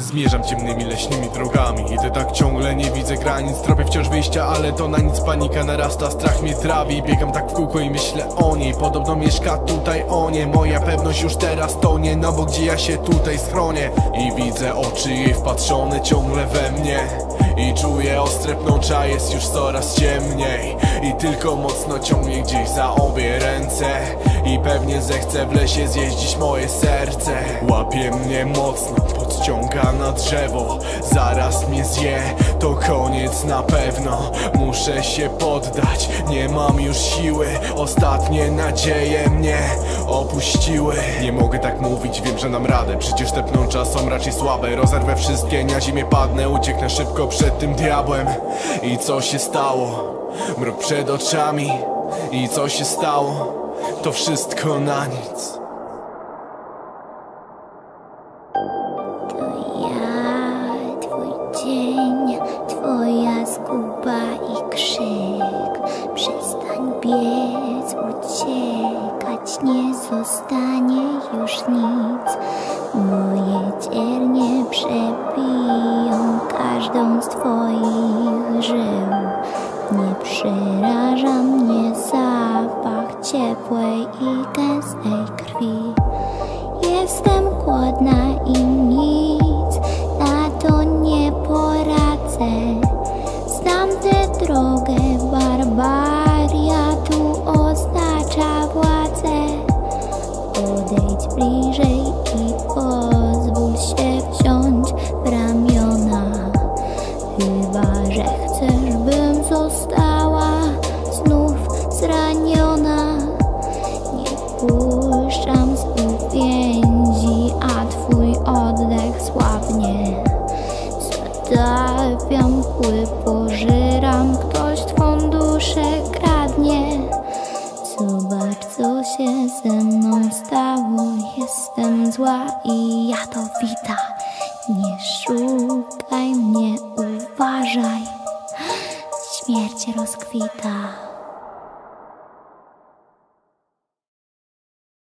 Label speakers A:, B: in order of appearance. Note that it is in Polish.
A: Zmierzam ciemnymi leśnymi drogami Idę tak ciągle, nie widzę granic Tropię wciąż wyjścia, ale to na nic Panika narasta, strach mnie trawi Biegam tak w kółko i myślę o niej Podobno mieszka tutaj o nie Moja pewność już teraz tonie No bo gdzie ja się tutaj schronię? I widzę oczy jej wpatrzone ciągle we mnie i czuję ostre pnącza, jest już coraz ciemniej I tylko mocno ciągnie gdzieś za obie ręce pewnie zechce w lesie zjeździć moje serce. Łapie mnie mocno, podciąga na drzewo. Zaraz mnie zje, to koniec na pewno. Muszę się poddać, nie mam już siły. Ostatnie nadzieje mnie opuściły. Nie mogę tak mówić, wiem, że dam radę. Przecież te pnącza są raczej słabe. Rozerwę wszystkie, na ziemię padnę. Ucieknę szybko przed tym diabłem. I co się stało? Mrok przed oczami. I co się stało? To wszystko na nic
B: Ja, twój dzień, twoja zguba i krzyk. Przestań biec, uciekać, nie zostanie już nic. Moje ciernie przebiją każdą z twoich żył. Nie przeraża mnie ciepłej i gęstej krwi. Jestem głodna i nic na to nie poradzę. Znam tę drogę, barbaria tu oznacza władzę. Podejdź bliżej i pozwól się wziąć w ramiona. Chyba, że co się ze mną stało. Jestem zła i ja to wita. Nie szukaj mnie, uważaj. Śmierć rozkwita.